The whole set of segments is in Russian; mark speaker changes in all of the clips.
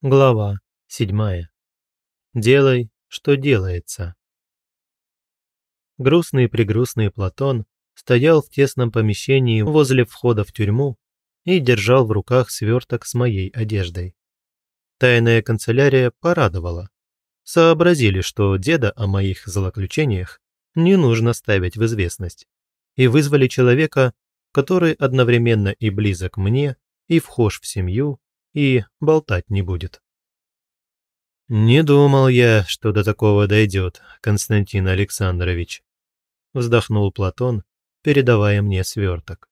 Speaker 1: Глава 7. Делай, что делается. Грустный-прегрустный Платон стоял в тесном помещении возле входа в тюрьму и держал в руках сверток с моей одеждой. Тайная канцелярия порадовала. Сообразили, что деда о моих злоключениях не нужно ставить в известность, и вызвали человека, который одновременно и близок мне, и вхож в семью, и болтать не будет. «Не думал я, что до такого дойдет, Константин Александрович», вздохнул Платон, передавая мне сверток.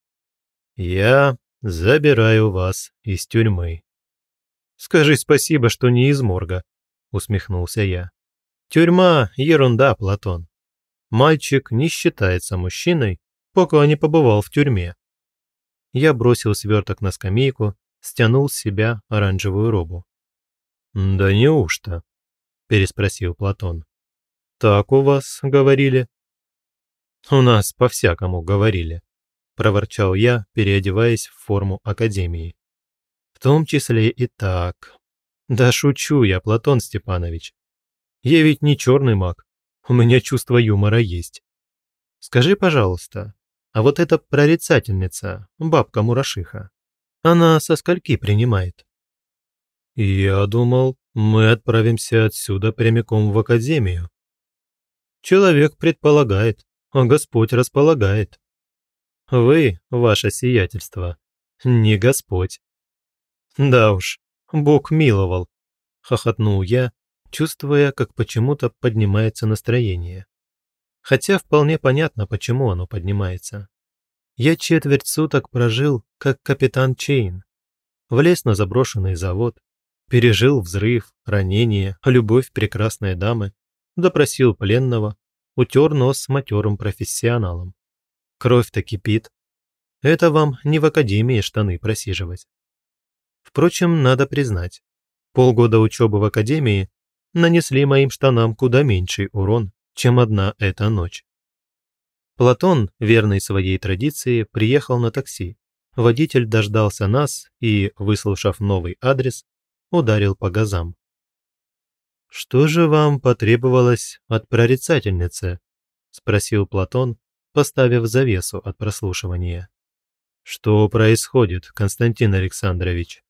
Speaker 1: «Я забираю вас из тюрьмы». «Скажи спасибо, что не из морга», усмехнулся я. «Тюрьма – ерунда, Платон. Мальчик не считается мужчиной, пока не побывал в тюрьме». Я бросил сверток на скамейку стянул с себя оранжевую робу. «Да неужто?» – переспросил Платон. «Так у вас говорили?» «У нас по-всякому говорили», – проворчал я, переодеваясь в форму академии. «В том числе и так. Да шучу я, Платон Степанович. Я ведь не черный маг, у меня чувство юмора есть. Скажи, пожалуйста, а вот эта прорицательница, бабка Мурашиха, она со скольки принимает? Я думал, мы отправимся отсюда прямиком в академию. Человек предполагает, а Господь располагает. Вы, ваше сиятельство, не Господь. Да уж, Бог миловал, хохотнул я, чувствуя, как почему-то поднимается настроение. Хотя вполне понятно, почему оно поднимается. Я четверть суток прожил, как капитан Чейн. Влез на заброшенный завод, пережил взрыв, ранение, любовь прекрасной дамы, допросил пленного, утер нос матерым профессионалом. Кровь-то кипит. Это вам не в академии штаны просиживать. Впрочем, надо признать, полгода учебы в академии нанесли моим штанам куда меньший урон, чем одна эта ночь. Платон, верный своей традиции, приехал на такси. Водитель дождался нас и, выслушав новый адрес, ударил по газам. «Что же вам потребовалось от прорицательницы?» – спросил Платон, поставив завесу от прослушивания. «Что происходит, Константин Александрович?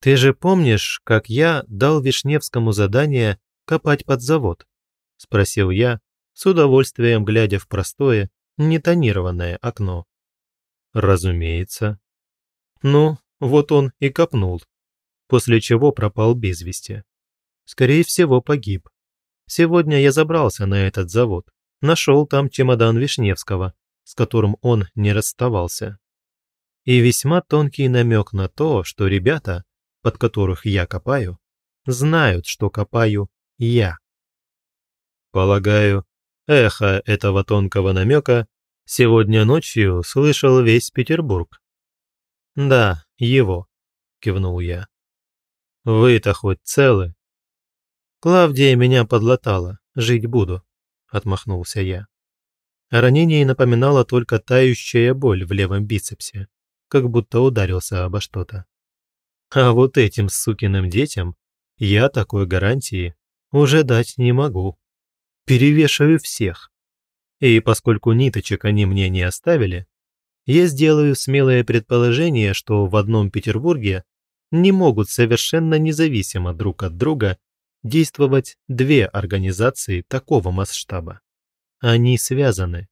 Speaker 1: Ты же помнишь, как я дал Вишневскому задание копать под завод?» – спросил я, с удовольствием глядя в простое, нетонированное окно. Разумеется. Ну, вот он и копнул, после чего пропал без вести. Скорее всего, погиб. Сегодня я забрался на этот завод, нашел там чемодан Вишневского, с которым он не расставался. И весьма тонкий намек на то, что ребята, под которых я копаю, знают, что копаю я. Полагаю, Эхо этого тонкого намека сегодня ночью слышал весь Петербург. «Да, его», – кивнул я. «Вы-то хоть целы?» «Клавдия меня подлатала, жить буду», – отмахнулся я. ранение напоминало только тающая боль в левом бицепсе, как будто ударился обо что-то. А вот этим сукиным детям я такой гарантии уже дать не могу перевешаю всех. И поскольку ниточек они мне не оставили, я сделаю смелое предположение, что в одном Петербурге не могут совершенно независимо друг от друга действовать две организации такого масштаба. Они связаны.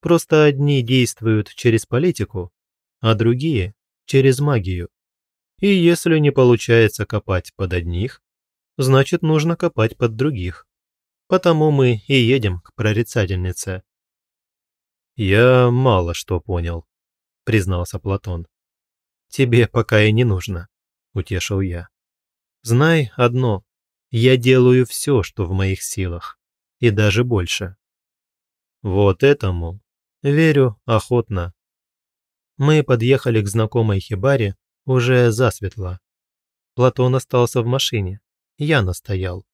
Speaker 1: Просто одни действуют через политику, а другие – через магию. И если не получается копать под одних, значит нужно копать под других. Потому мы и едем к прорицательнице». «Я мало что понял», — признался Платон. «Тебе пока и не нужно», — утешил я. «Знай одно, я делаю все, что в моих силах, и даже больше». «Вот этому верю охотно». Мы подъехали к знакомой хибаре уже засветло. Платон остался в машине, я настоял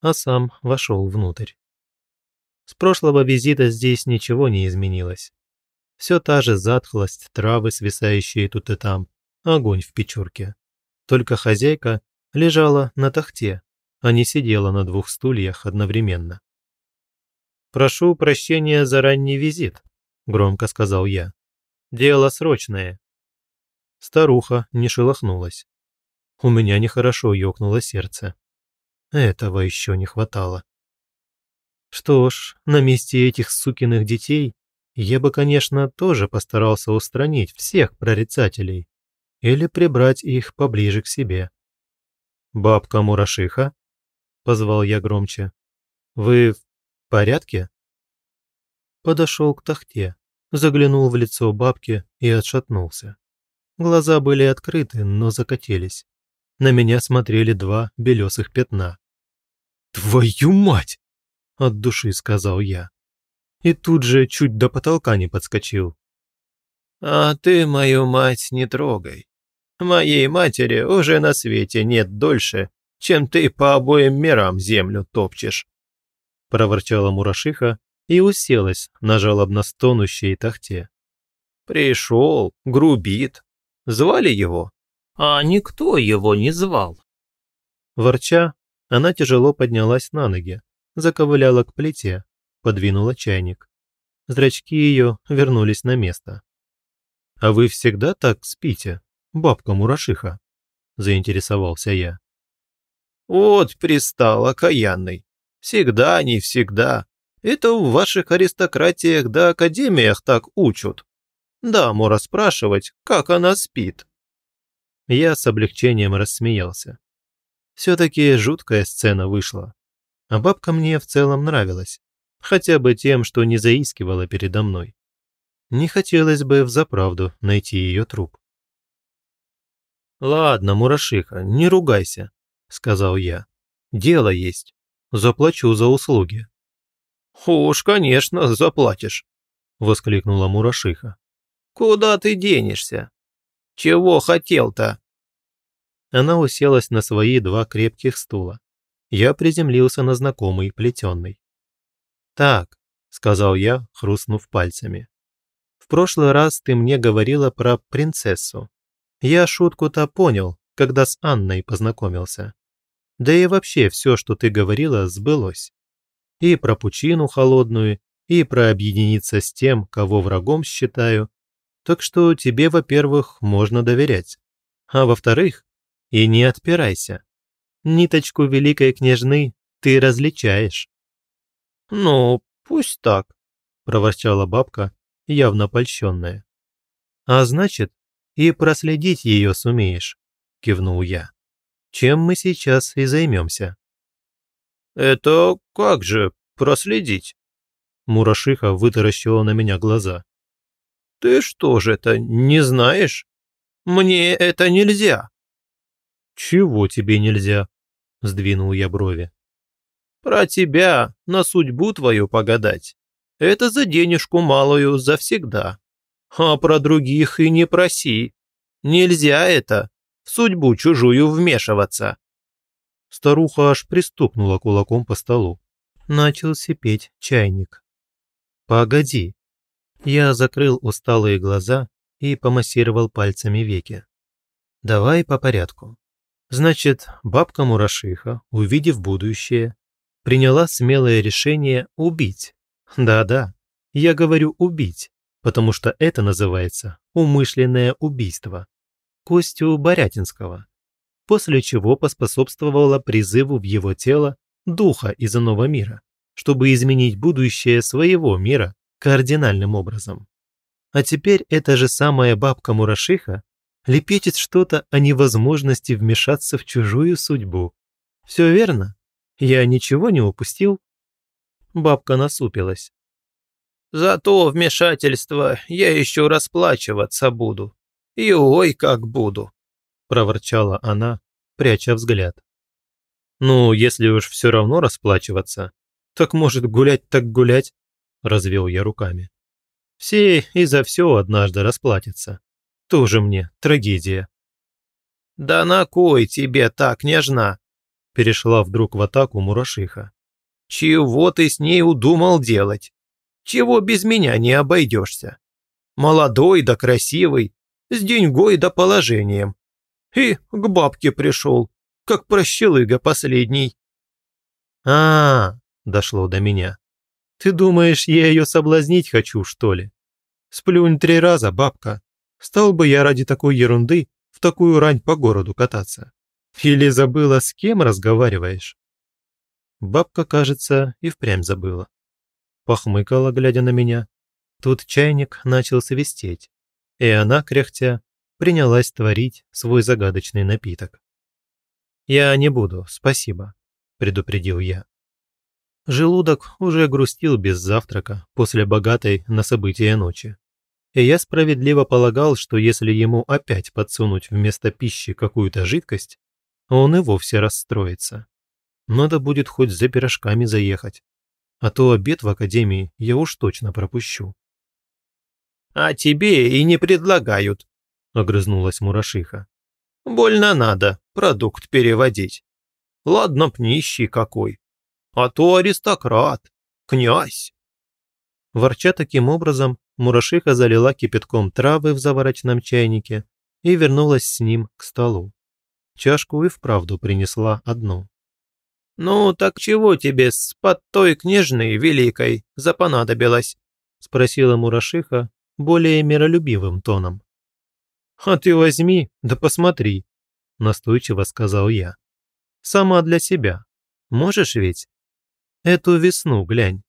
Speaker 1: а сам вошел внутрь. С прошлого визита здесь ничего не изменилось. Все та же затхлость, травы, свисающие тут и там, огонь в печурке. Только хозяйка лежала на тахте, а не сидела на двух стульях одновременно. «Прошу прощения за ранний визит», – громко сказал я. «Дело срочное». Старуха не шелохнулась. У меня нехорошо ёкнуло сердце. Этого еще не хватало. Что ж, на месте этих сукиных детей я бы, конечно, тоже постарался устранить всех прорицателей или прибрать их поближе к себе. «Бабка Мурашиха?» – позвал я громче. «Вы в порядке?» Подошел к тахте, заглянул в лицо бабки и отшатнулся. Глаза были открыты, но закатились. На меня смотрели два белесых пятна. «Твою мать!» – от души сказал я. И тут же чуть до потолка не подскочил.
Speaker 2: «А ты мою мать не трогай. Моей матери уже на свете нет дольше, чем ты по обоим мирам землю топчешь», – проворчала Мурашиха и уселась на жалобно стонущей тахте. «Пришел, грубит. Звали его?» А никто его не звал.
Speaker 1: Ворча, она тяжело поднялась на ноги, заковыляла к плите, подвинула чайник. Зрачки ее вернулись на место. «А вы всегда так спите, бабка Мурашиха?» – заинтересовался я.
Speaker 2: «Вот пристал, окаянный. Всегда, не всегда. Это в ваших аристократиях да академиях так учат. Даму расспрашивать, как она спит.
Speaker 1: Я с облегчением рассмеялся. Все-таки жуткая сцена вышла. А бабка мне в целом нравилась. Хотя бы тем, что не заискивала передо мной. Не хотелось бы взаправду найти ее труп. «Ладно, Мурашиха, не ругайся», – сказал я. «Дело есть. Заплачу за услуги».
Speaker 2: «Уж, конечно, заплатишь», – воскликнула Мурашиха. «Куда ты денешься? Чего хотел-то?»
Speaker 1: Она уселась на свои два крепких стула. Я приземлился на знакомый плетенный. «Так», – сказал я, хрустнув пальцами. «В прошлый раз ты мне говорила про принцессу. Я шутку-то понял, когда с Анной познакомился. Да и вообще все, что ты говорила, сбылось. И про пучину холодную, и про объединиться с тем, кого врагом считаю, так что тебе, во-первых, можно доверять. А во-вторых, и не отпирайся. Ниточку великой княжны ты различаешь.
Speaker 2: «Ну, пусть так», – проворчала бабка, явно польщенная.
Speaker 1: «А значит, и проследить ее сумеешь», – кивнул я. «Чем мы сейчас и займемся».
Speaker 2: «Это как же проследить?»
Speaker 1: Мурашиха вытаращила на меня глаза.
Speaker 2: Ты что же это, не знаешь? Мне это нельзя.
Speaker 1: Чего тебе нельзя? Сдвинул я брови.
Speaker 2: Про тебя, на судьбу твою погадать. Это за денежку малую завсегда. А про других и не проси. Нельзя это, в судьбу чужую вмешиваться.
Speaker 1: Старуха аж пристукнула кулаком по столу. Начал сипеть чайник. «Погоди, я закрыл усталые глаза и помассировал пальцами веки. Давай по порядку. Значит, бабка Мурашиха, увидев будущее, приняла смелое решение убить. Да-да, я говорю убить, потому что это называется умышленное убийство. Костю Борятинского. После чего поспособствовала призыву в его тело духа из иного мира, чтобы изменить будущее своего мира кардинальным образом. А теперь эта же самая бабка-мурашиха лепечет что-то о невозможности вмешаться в чужую судьбу. Все верно? Я ничего не упустил?» Бабка насупилась.
Speaker 2: «Зато вмешательство я еще расплачиваться буду. И ой, как буду!» проворчала она, пряча взгляд.
Speaker 1: «Ну, если уж все равно расплачиваться, так может гулять так гулять?» – развел я руками. «Все и за все однажды расплатятся. Тоже мне трагедия».
Speaker 2: «Да на кой тебе так, нежна?» – перешла вдруг в атаку Мурашиха. «Чего ты с ней удумал делать? Чего без меня не обойдешься? Молодой да красивый, с деньгой да положением. И к бабке пришел, как прощелыга последний».
Speaker 1: А, -а, -а дошло до меня. Ты думаешь, я ее соблазнить хочу, что ли? Сплюнь три раза, бабка. Стал бы я ради такой ерунды в такую рань по городу кататься. Или забыла, с кем разговариваешь? Бабка, кажется, и впрямь забыла. Похмыкала, глядя на меня. Тут чайник начал свистеть, и она, кряхтя, принялась творить свой загадочный напиток. «Я не буду, спасибо», – предупредил я. Желудок уже грустил без завтрака после богатой на события ночи. И я справедливо полагал, что если ему опять подсунуть вместо пищи какую-то жидкость, он и вовсе расстроится. Надо будет хоть за пирожками заехать. А то обед в академии я уж точно пропущу.
Speaker 2: «А тебе и не предлагают», – огрызнулась Мурашиха. «Больно надо продукт переводить. Ладно б нищий какой, а то аристократ, князь.
Speaker 1: Ворча таким образом, Мурашиха залила кипятком травы в заварочном чайнике и вернулась с ним к столу. Чашку и вправду принесла одну.
Speaker 2: «Ну, так чего тебе с под той княжной великой запонадобилось?» – спросила Мурашиха более миролюбивым тоном.
Speaker 1: «А ты возьми, да посмотри», – настойчиво сказал я. «Сама для себя. Можешь ведь?» Эту весну глянь,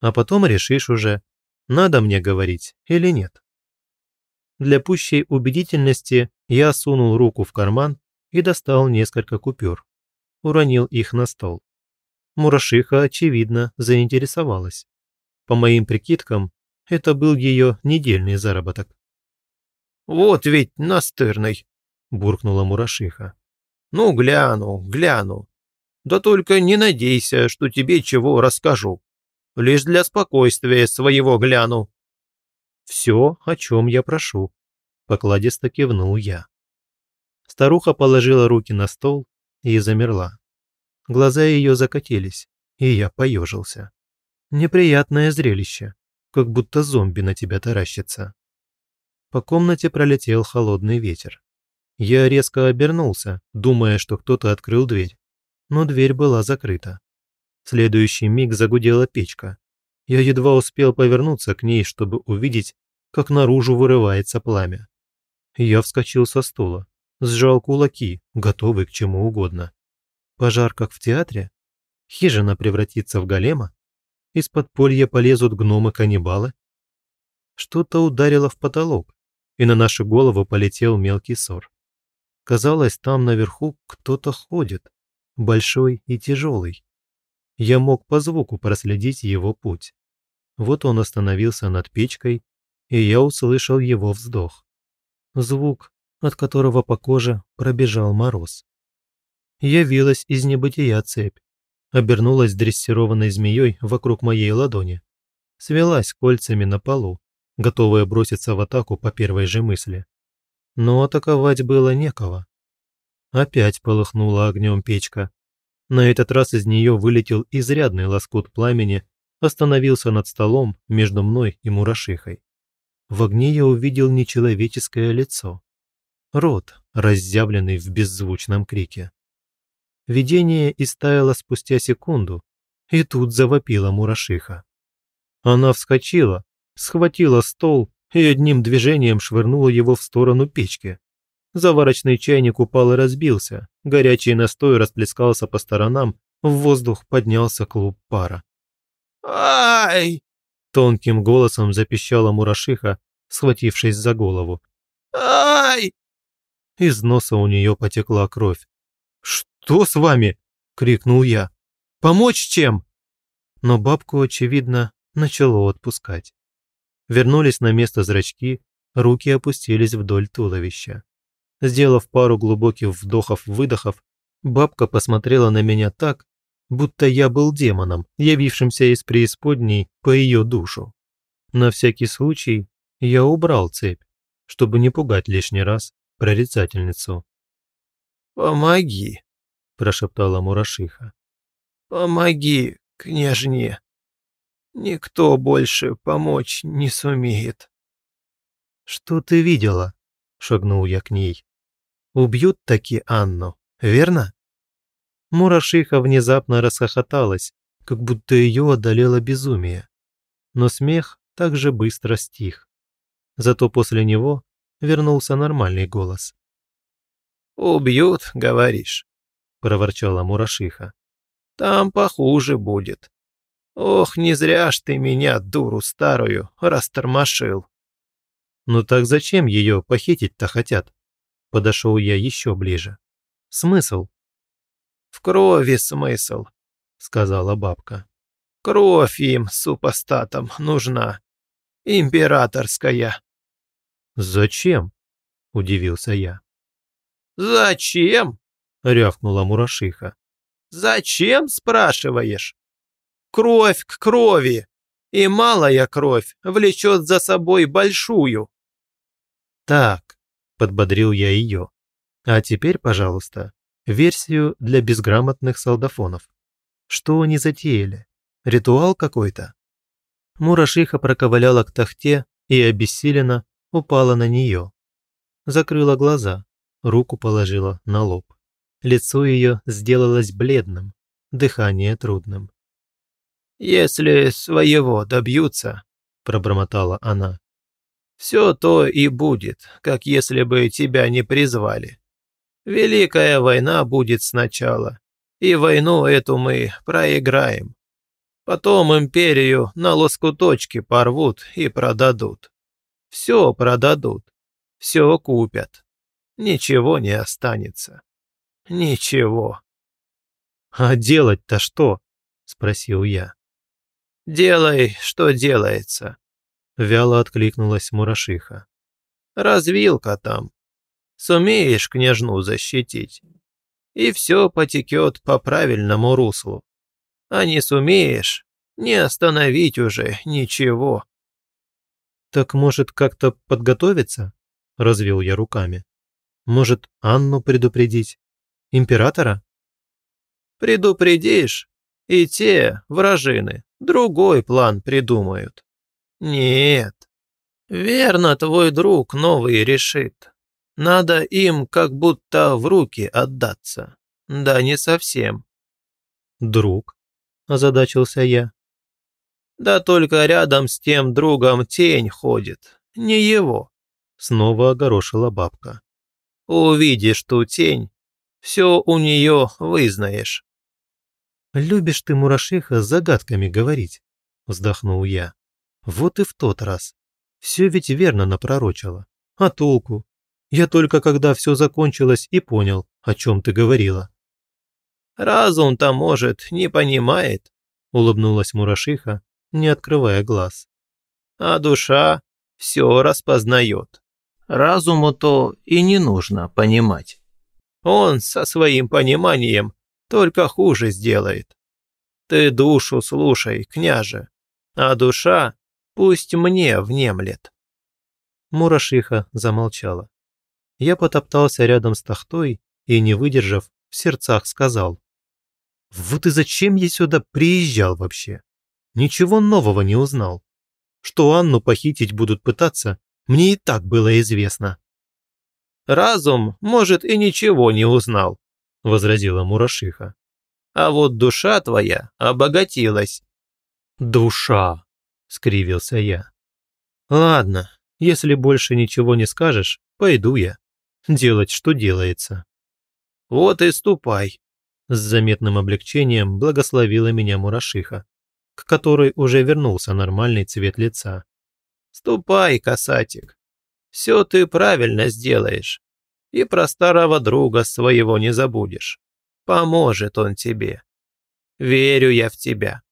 Speaker 1: а потом решишь уже, надо мне говорить или нет. Для пущей убедительности я сунул руку в карман и достал несколько купюр. Уронил их на стол. Мурашиха, очевидно, заинтересовалась. По моим прикидкам, это был ее недельный заработок.
Speaker 2: «Вот ведь настырный!» – буркнула Мурашиха. «Ну, гляну, гляну. Да только не надейся, что тебе чего расскажу. Лишь для спокойствия своего гляну».
Speaker 1: «Все, о чем я прошу», – покладисто кивнул я. Старуха положила руки на стол и замерла. Глаза ее закатились, и я поежился. Неприятное зрелище, как будто зомби на тебя таращится. По комнате пролетел холодный ветер. Я резко обернулся, думая, что кто-то открыл дверь но дверь была закрыта. В следующий миг загудела печка. Я едва успел повернуться к ней, чтобы увидеть, как наружу вырывается пламя. Я вскочил со стула, сжал кулаки, готовый к чему угодно. Пожар, как в театре? Хижина превратится в голема? Из подполья полезут гномы-каннибалы? Что-то ударило в потолок, и на нашу голову полетел мелкий сор. Казалось, там наверху кто-то ходит большой и тяжелый. Я мог по звуку проследить его путь. Вот он остановился над печкой, и я услышал его вздох. Звук, от которого по коже пробежал мороз. Явилась из небытия цепь, обернулась дрессированной змеей вокруг моей ладони, свелась кольцами на полу, готовая броситься в атаку по первой же мысли. Но атаковать было некого. Опять полыхнула огнем печка. На этот раз из нее вылетел изрядный лоскут пламени, остановился над столом между мной и мурашихой. В огне я увидел нечеловеческое лицо. Рот, разъявленный в беззвучном крике. Видение истаяло спустя секунду, и тут завопила мурашиха. Она вскочила, схватила стол и одним движением швырнула его в сторону печки. Заварочный чайник упал и разбился, горячий настой расплескался по сторонам, в воздух поднялся клуб пара.
Speaker 2: «Ай!»
Speaker 1: – тонким голосом запищала мурашиха, схватившись за голову.
Speaker 2: «Ай!»
Speaker 1: Из носа у нее потекла кровь. «Что с вами?» – крикнул я. «Помочь чем?» Но бабку, очевидно, начало отпускать. Вернулись на место зрачки, руки опустились вдоль туловища. Сделав пару глубоких вдохов-выдохов, бабка посмотрела на меня так, будто я был демоном, явившимся из преисподней по ее душу. На всякий случай я убрал цепь, чтобы не пугать лишний раз прорицательницу.
Speaker 2: «Помоги», – прошептала Мурашиха. «Помоги, княжне. Никто больше помочь не сумеет».
Speaker 1: «Что ты видела?» – шагнул я к ней. Убьют таки Анну, верно? Мурашиха внезапно расхохоталась, как будто ее одолело безумие. Но смех также быстро стих. Зато после него вернулся нормальный голос.
Speaker 2: «Убьют, говоришь?» – проворчала Мурашиха. «Там похуже будет. Ох, не зря ж ты меня, дуру старую, растормошил».
Speaker 1: «Ну так зачем ее похитить-то хотят?» Подошел я еще ближе. «Смысл?»
Speaker 2: «В крови смысл», – сказала бабка. «Кровь им, супостатам, нужна. Императорская».
Speaker 1: «Зачем?» – удивился я.
Speaker 2: «Зачем?» – рявкнула Мурашиха. «Зачем, спрашиваешь? Кровь к крови, и малая кровь влечет за собой большую».
Speaker 1: «Так», – подбодрил я ее. «А теперь, пожалуйста, версию для безграмотных солдафонов. Что они затеяли? Ритуал какой-то?» Мурашиха проковыляла к тахте и обессиленно упала на нее. Закрыла глаза, руку положила на лоб. Лицо ее сделалось бледным, дыхание трудным.
Speaker 2: «Если своего добьются», – пробормотала она, – «все то и будет, как если бы тебя не призвали. Великая война будет сначала, и войну эту мы проиграем. Потом империю на лоскуточки порвут и продадут. Все продадут, все купят. Ничего не останется. Ничего.
Speaker 1: «А делать-то что?» – спросил я.
Speaker 2: «Делай, что делается», – вяло откликнулась Мурашиха. «Развилка там. Сумеешь княжну защитить, и все потекет по правильному руслу. А не сумеешь, не остановить уже ничего».
Speaker 1: «Так, может, как-то подготовиться?» – развел я руками. Может, Анну предупредить? Императора?
Speaker 2: Предупредишь, и те, вражины, другой план придумают. Нет. Верно, твой друг новый решит. Надо им как будто в руки отдаться. Да не совсем.
Speaker 1: Друг? Озадачился я.
Speaker 2: Да только рядом с тем другом тень ходит. Не его.
Speaker 1: Снова огорошила бабка.
Speaker 2: Увидишь ту тень, все у нее вызнаешь».
Speaker 1: «Любишь ты, мурашиха, загадками говорить», – вздохнул я. «Вот и в тот раз. Все ведь верно напророчила. А толку? Я только когда все закончилось и понял, о чем ты говорила».
Speaker 2: «Разум-то, может, не понимает», – улыбнулась мурашиха, не открывая глаз. «А душа все распознает» разуму-то и не нужно понимать. Он со своим пониманием только хуже сделает. Ты душу слушай, княже, а душа пусть мне внемлет».
Speaker 1: Мурашиха замолчала. Я потоптался рядом с тахтой и, не выдержав, в сердцах сказал. «Вот и зачем я сюда приезжал вообще? Ничего нового не узнал. Что Анну похитить будут пытаться, мне и так было известно».
Speaker 2: «Разум, может, и ничего не узнал», – возразила Мурашиха. «А вот душа твоя обогатилась».
Speaker 1: «Душа», – скривился я. «Ладно, если больше ничего не скажешь, пойду я. Делать, что делается».
Speaker 2: «Вот и ступай», –
Speaker 1: с заметным облегчением благословила меня Мурашиха, к которой уже вернулся нормальный цвет лица.
Speaker 2: Ступай, касатик. Все ты правильно сделаешь. И про старого друга своего не забудешь. Поможет он тебе. Верю я в тебя».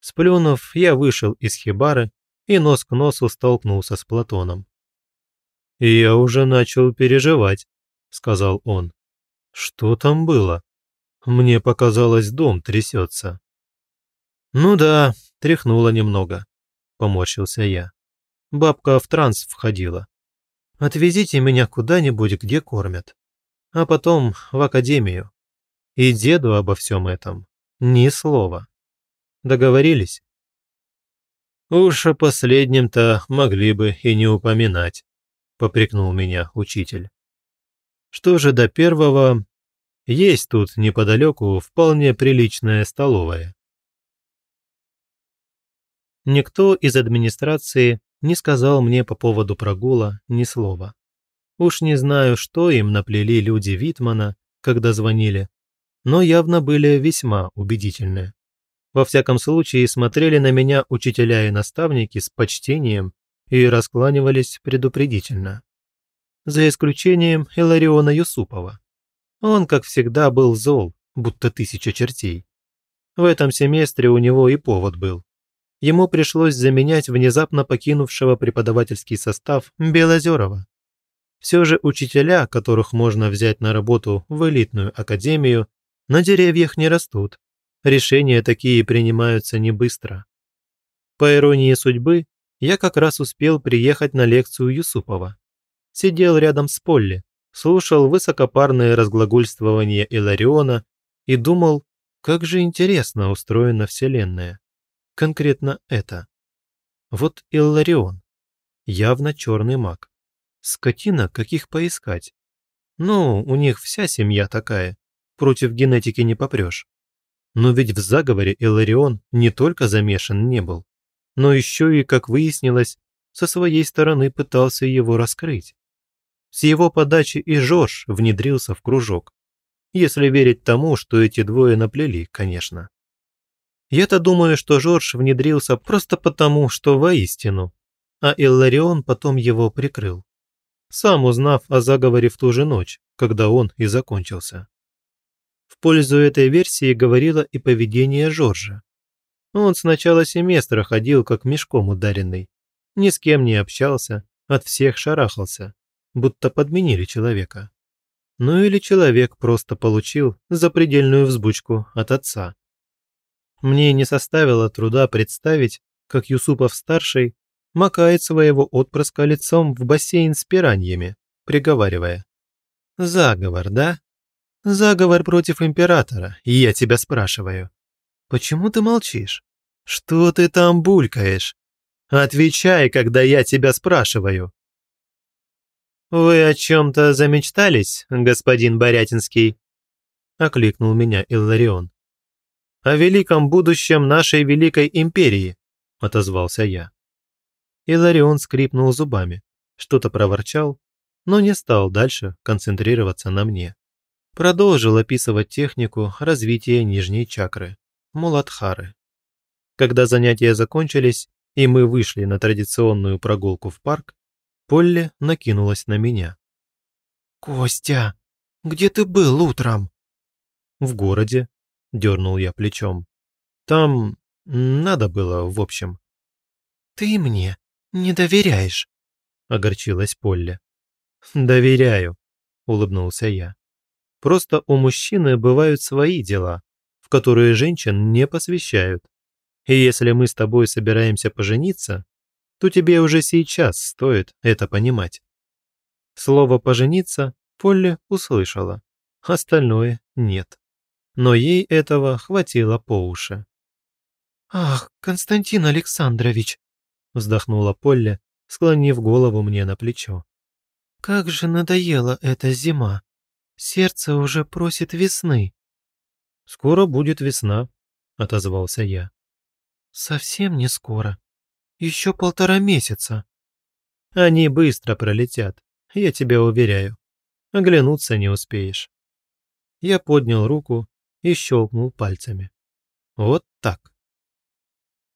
Speaker 1: Сплюнув, я вышел из хибары и нос к носу столкнулся с Платоном. «Я уже начал переживать», — сказал он. «Что там было? Мне показалось, дом трясется». «Ну да, тряхнуло немного», — поморщился я. Бабка в транс входила. Отвезите меня куда-нибудь, где кормят. А потом в академию. И деду обо всем этом ни слова. Договорились? Уж о последнем-то могли бы и не упоминать, попрекнул меня учитель. Что же до первого? Есть тут неподалеку вполне приличная столовая. Никто из администрации не сказал мне по поводу прогула ни слова. Уж не знаю, что им наплели люди Витмана, когда звонили, но явно были весьма убедительны. Во всяком случае, смотрели на меня учителя и наставники с почтением и раскланивались предупредительно. За исключением Илариона Юсупова. Он, как всегда, был зол, будто тысяча чертей. В этом семестре у него и повод был ему пришлось заменять внезапно покинувшего преподавательский состав Белозерова. Все же учителя, которых можно взять на работу в элитную академию, на деревьях не растут. Решения такие принимаются не быстро. По иронии судьбы, я как раз успел приехать на лекцию Юсупова. Сидел рядом с Полли, слушал высокопарные разглагольствования Илариона и думал, как же интересно устроена Вселенная конкретно это. Вот Илларион. Явно черный маг. Скотина, каких поискать. Ну, у них вся семья такая. Против генетики не попрешь. Но ведь в заговоре Илларион не только замешан не был, но еще и, как выяснилось, со своей стороны пытался его раскрыть. С его подачи и Жорж внедрился в кружок. Если верить тому, что эти двое наплели, конечно. Я-то думаю, что Жорж внедрился просто потому, что воистину, а Илларион потом его прикрыл. Сам узнав о заговоре в ту же ночь, когда он и закончился. В пользу этой версии говорило и поведение Жоржа. Он с начала семестра ходил как мешком ударенный, ни с кем не общался, от всех шарахался, будто подменили человека. Ну или человек просто получил запредельную взбучку от отца. Мне не составило труда представить, как Юсупов-старший макает своего отпрыска лицом в бассейн с пираньями, приговаривая. «Заговор, да? Заговор против императора, я тебя спрашиваю. Почему ты молчишь? Что ты там булькаешь? Отвечай, когда я тебя спрашиваю». «Вы о чем-то замечтались, господин Борятинский?» – окликнул меня Илларион о великом будущем нашей великой империи», – отозвался я. Иларион скрипнул зубами, что-то проворчал, но не стал дальше концентрироваться на мне. Продолжил описывать технику развития нижней чакры – Муладхары. Когда занятия закончились, и мы вышли на традиционную прогулку в парк, Полли накинулась на меня. «Костя, где ты был утром?» «В городе», – дернул я плечом. «Там надо было, в общем». «Ты мне не доверяешь», – огорчилась Полли. «Доверяю», – улыбнулся я. «Просто у мужчины бывают свои дела, в которые женщин не посвящают. И если мы с тобой собираемся пожениться, то тебе уже сейчас стоит это понимать». Слово «пожениться» Полли услышала, остальное нет но ей этого хватило по уши. «Ах, Константин Александрович!» – вздохнула Полля, склонив голову мне на плечо. «Как же надоела эта зима! Сердце уже просит весны!» «Скоро будет весна», – отозвался я. «Совсем не скоро. Еще полтора месяца». «Они быстро пролетят, я тебя уверяю. Оглянуться не успеешь». Я поднял руку и щелкнул пальцами. Вот так.